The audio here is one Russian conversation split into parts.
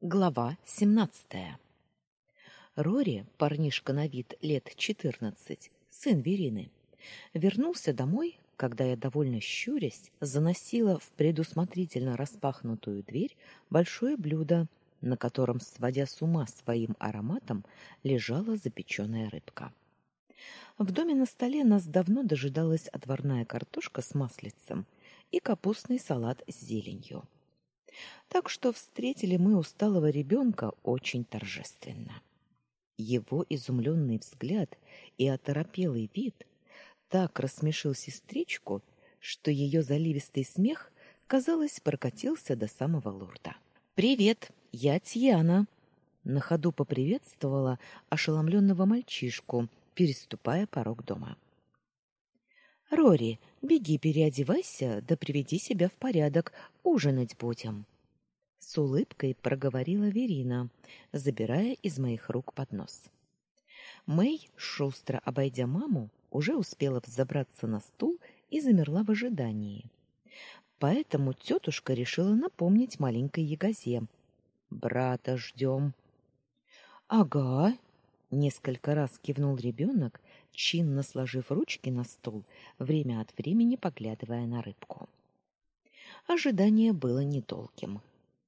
Глава 17. Рори, парнишка на вид лет 14, сын Верины, вернулся домой, когда я довольно щурясь заносила в предусмотрительно распахнутую дверь большое блюдо, на котором, сводя с ума своим ароматом, лежала запеченная рыбка. В доме на столе нас давно дожидалась отварная картошка с маслицем и капустный салат с зеленью. Так что встретили мы усталого ребенка очень торжественно. Его изумленный взгляд и оторопелый вид так рассмешил сестричку, что ее заливистый смех, казалось, прокатился до самого лорда. «Привет, я Тьяна!» На ходу поприветствовала ошеломленного мальчишку, переступая порог дома. «Рори, беги переодевайся, да приведи себя в порядок, ужинать будем». С улыбкой проговорила Верина, забирая из моих рук поднос. Мэй, шустро обойдя маму, уже успела взобраться на стул и замерла в ожидании. Поэтому тетушка решила напомнить маленькой ягозе. «Брата ждем». «Ага», — несколько раз кивнул ребенок, чинно сложив ручки на стол, время от времени поглядывая на рыбку. Ожидание было недолгим.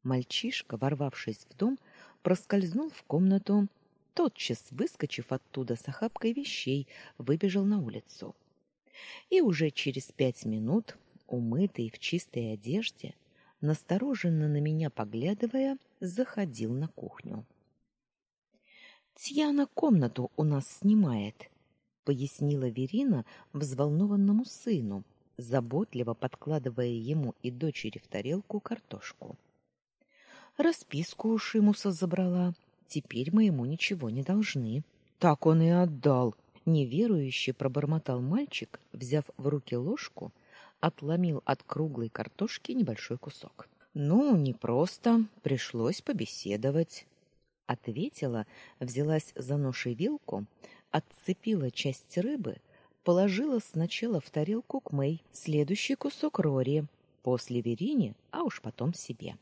Мальчишка, ворвавшись в дом, проскользнул в комнату, тотчас выскочив оттуда с охапкой вещей, выбежал на улицу. И уже через пять минут, умытый в чистой одежде, настороженно на меня поглядывая, заходил на кухню. Тьяна комнату у нас снимает, пояснила Верина взволнованному сыну, заботливо подкладывая ему и дочери в тарелку картошку. Расписку у Шимуса забрала. Теперь мы ему ничего не должны. Так он и отдал. Неверующе пробормотал мальчик, взяв в руки ложку, отломил от круглой картошки небольшой кусок. Ну, не просто, пришлось побеседовать, ответила, взялась за нож и вилку, отцепила часть рыбы, положила сначала в тарелку к Мэй, следующий кусок Рори, после Верине, а уж потом себе.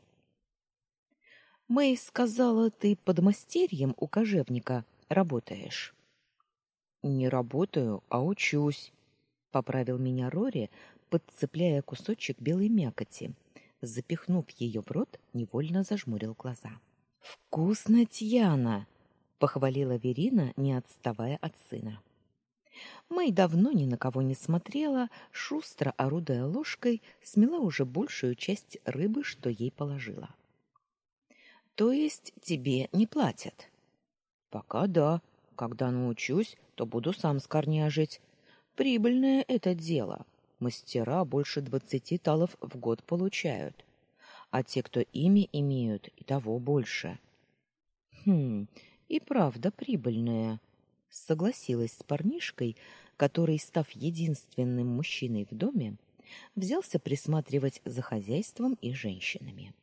Мэй сказала, ты под мастерьем у кожевника работаешь. Не работаю, а учусь, поправил меня Рори, подцепляя кусочек белой мякоти. Запихнув ее в рот, невольно зажмурил глаза. Вкусно, Тьяна, похвалила Верина, не отставая от сына. Мэй давно ни на кого не смотрела, шустро орудуя ложкой, смела уже большую часть рыбы, что ей положила. То есть тебе не платят? Пока да. Когда научусь, то буду сам скорняжить. Прибыльное это дело. Мастера больше двадцати талов в год получают. А те, кто ими имеют, и того больше. Хм, и правда прибыльное. Согласилась с парнишкой, который, став единственным мужчиной в доме, взялся присматривать за хозяйством и женщинами.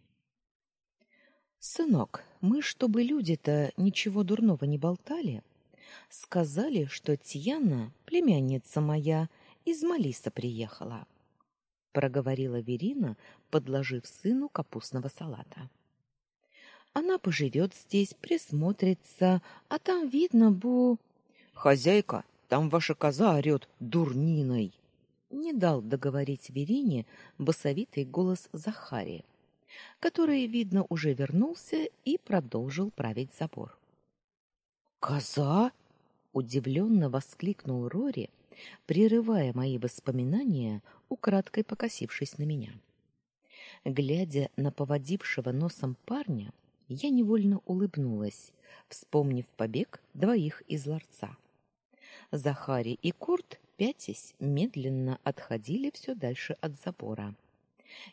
Сынок, мы, чтобы люди-то ничего дурного не болтали, сказали, что Тьяна, племянница моя, из Малиса приехала, проговорила Верина, подложив сыну капустного салата. Она поживет здесь, присмотрится, а там видно, бу Хозяйка, там ваша коза орёт дурниной. Не дал договорить Верине басовитый голос Захария который, видно, уже вернулся и продолжил править забор. «Коза!» — удивленно воскликнул Рори, прерывая мои воспоминания, украдкой покосившись на меня. Глядя на поводившего носом парня, я невольно улыбнулась, вспомнив побег двоих из ларца. Захари и Курт, пятясь, медленно отходили все дальше от забора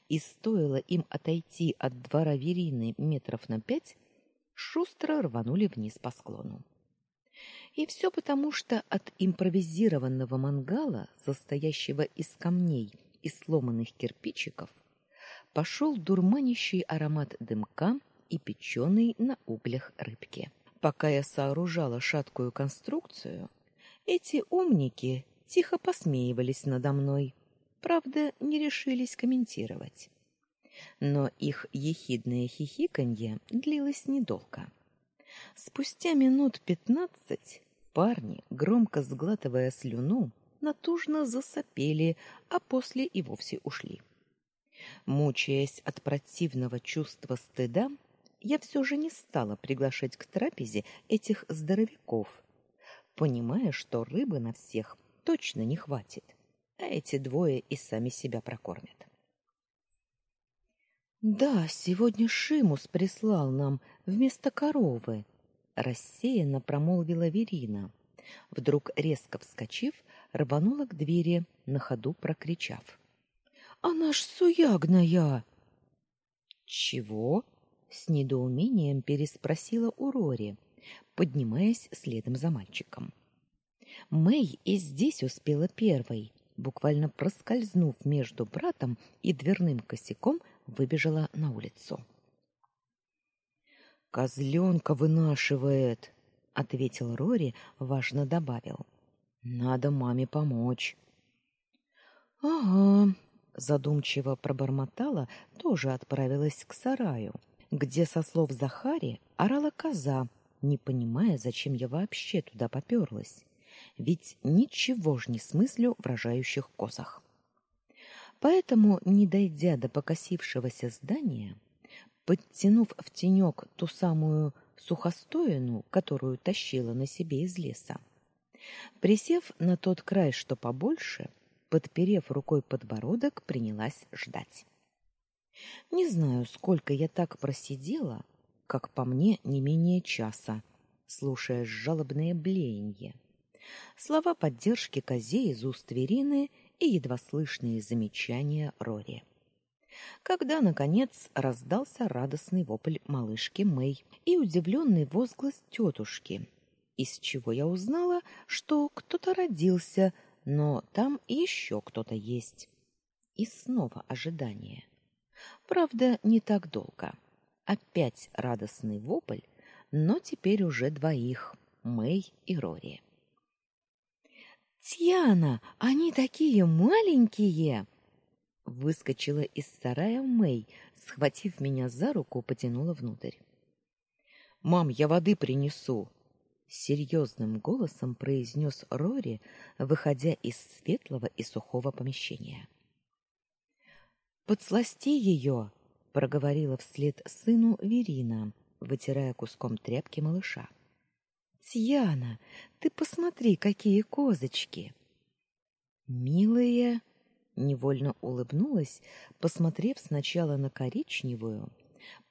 и стоило им отойти от двора Верины метров на пять, шустро рванули вниз по склону. И все потому, что от импровизированного мангала, состоящего из камней и сломанных кирпичиков, пошел дурманящий аромат дымка и печеной на углях рыбки. Пока я сооружала шаткую конструкцию, эти умники тихо посмеивались надо мной правда, не решились комментировать. Но их ехидное хихиканье длилось недолго. Спустя минут пятнадцать парни, громко сглатывая слюну, натужно засопели, а после и вовсе ушли. Мучаясь от противного чувства стыда, я все же не стала приглашать к трапезе этих здоровяков, понимая, что рыбы на всех точно не хватит, а эти двое и сами себя прокормят. Да, сегодня Шимус прислал нам вместо коровы, рассеянно промолвила Верина. Вдруг резко вскочив, рванула к двери, на ходу прокричав: "Она ж суягная!" "Чего?" С недоумением переспросила Урори, поднимаясь следом за мальчиком. Мэй и здесь успела первой, буквально проскользнув между братом и дверным косяком, выбежала на улицу. Козленка вынашивает, ответил Рори, важно добавил. Надо маме помочь. Ага, задумчиво пробормотала, тоже отправилась к сараю, где со слов Захари орала коза, не понимая, зачем я вообще туда попёрлась. Ведь ничего ж не смыслю в рожающих козах. Поэтому, не дойдя до покосившегося здания, подтянув в тенек ту самую сухостоину, которую тащила на себе из леса, присев на тот край, что побольше, подперев рукой подбородок, принялась ждать. Не знаю, сколько я так просидела, как по мне, не менее часа, слушая жалобные блеяние. Слова поддержки козе из уст Верины и едва слышные замечания Рори. Когда наконец раздался радостный вопль малышки Мэй и удивленный возглас тетушки, из чего я узнала, что кто-то родился, но там еще кто-то есть. И снова ожидание. Правда, не так долго. Опять радостный вопль, но теперь уже двоих Мэй и Рори. Тиана, они такие маленькие. Выскочила из сарая Мэй, схватив меня за руку, потянула внутрь. Мам, я воды принесу, серьезным голосом произнес Рори, выходя из светлого и сухого помещения. Подсласти ее, проговорила вслед сыну Верина, вытирая куском тряпки малыша. Тьяна, ты посмотри, какие козочки. Милые, невольно улыбнулась, посмотрев сначала на коричневую,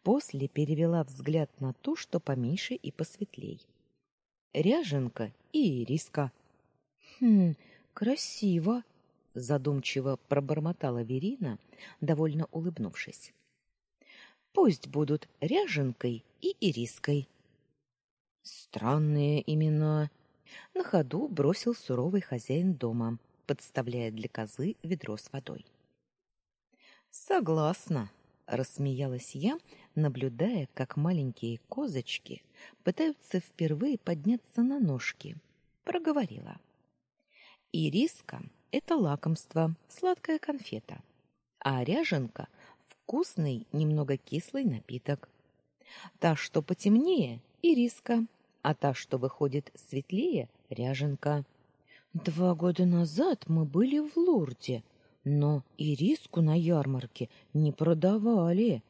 после перевела взгляд на ту, что поменьше и посветлей. Ряженка и ириска. Хм, красиво, задумчиво пробормотала Верина, довольно улыбнувшись. Пусть будут ряженкой и ириской. Странные имена. На ходу бросил суровый хозяин дома, подставляя для козы ведро с водой. Согласна, рассмеялась я, наблюдая, как маленькие козочки пытаются впервые подняться на ножки. Проговорила: "Ириска это лакомство, сладкая конфета, а ряженка вкусный, немного кислый напиток. Та, что потемнее, ириска, а та, что выходит светлее, ряженка. Два года назад мы были в Лурде, но ириску на ярмарке не продавали.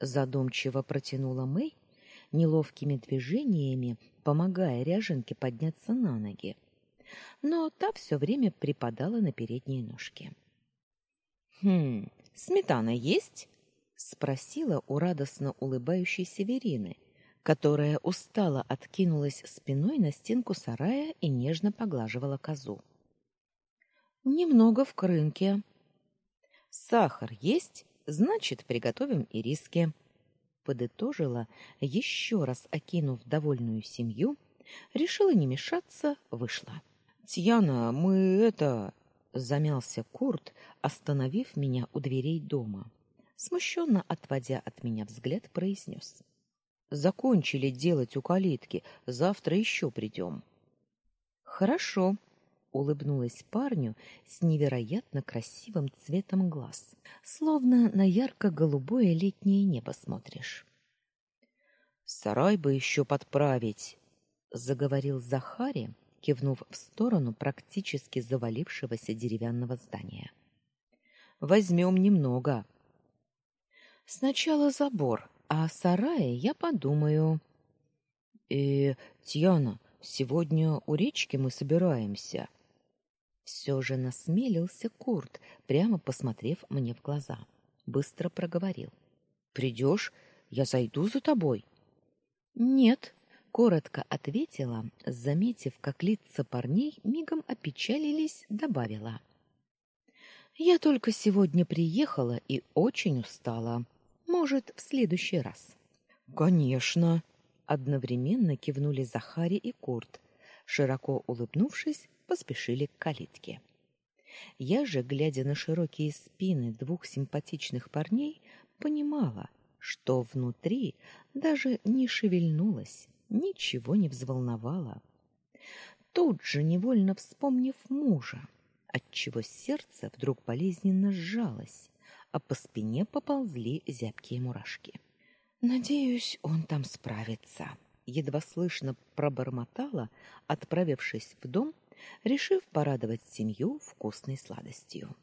Задумчиво протянула Мэй, неловкими движениями помогая ряженке подняться на ноги. Но та все время припадала на передние ножки. Хм, сметана есть? спросила у радостно улыбающейся Верины, которая устало откинулась спиной на стенку сарая и нежно поглаживала козу. Немного в крынке. Сахар есть, значит, приготовим и риски. Подытожила, еще раз окинув довольную семью, решила не мешаться, вышла. Тьяна, мы это замялся Курт, остановив меня у дверей дома. Смущенно отводя от меня взгляд, произнес. Закончили делать у калитки, завтра еще придем. Хорошо, улыбнулась парню с невероятно красивым цветом глаз, словно на ярко-голубое летнее небо смотришь. Сарай бы еще подправить, заговорил Захари, кивнув в сторону практически завалившегося деревянного здания. Возьмем немного. Сначала забор, а о сарае я подумаю. Э, Тьяна, сегодня у речки мы собираемся. Все же насмелился Курт, прямо посмотрев мне в глаза. Быстро проговорил: "Придешь, я зайду за тобой". "Нет", коротко ответила, заметив, как лица парней мигом опечалились, добавила: "Я только сегодня приехала и очень устала. Может, в следующий раз". "Конечно", одновременно кивнули Захари и Курт, широко улыбнувшись, поспешили к калитке. Я же, глядя на широкие спины двух симпатичных парней, понимала, что внутри даже не шевельнулось, ничего не взволновало. Тут же невольно вспомнив мужа, отчего сердце вдруг болезненно сжалось, а по спине поползли зябкие мурашки. Надеюсь, он там справится. Едва слышно пробормотала, отправившись в дом решив порадовать семью вкусной сладостью.